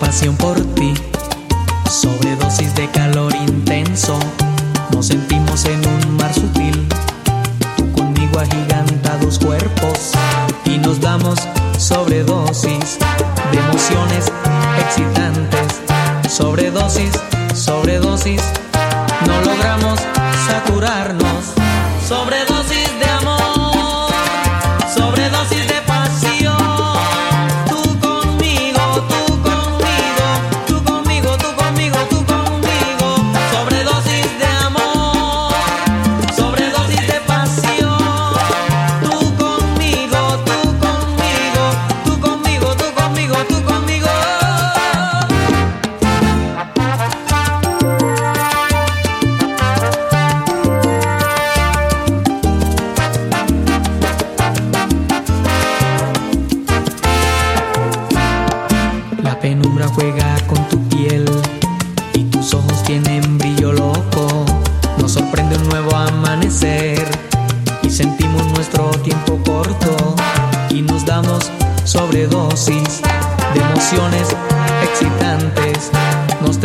pasión por ti. Sobredosis de calor intenso. Nos sentimos en un mar sutil. Tú conmigo agigantados cuerpos. Y nos damos sobredosis de emociones excitantes. Sobredosis, sobredosis. No logramos saturarnos. Sobredosis. Penumbra juega con tu piel y tus ojos tienen brillo loco. Nos sorprende un nuevo amanecer y sentimos nuestro tiempo corto y nos damos sobredosis de emociones excitantes. Nos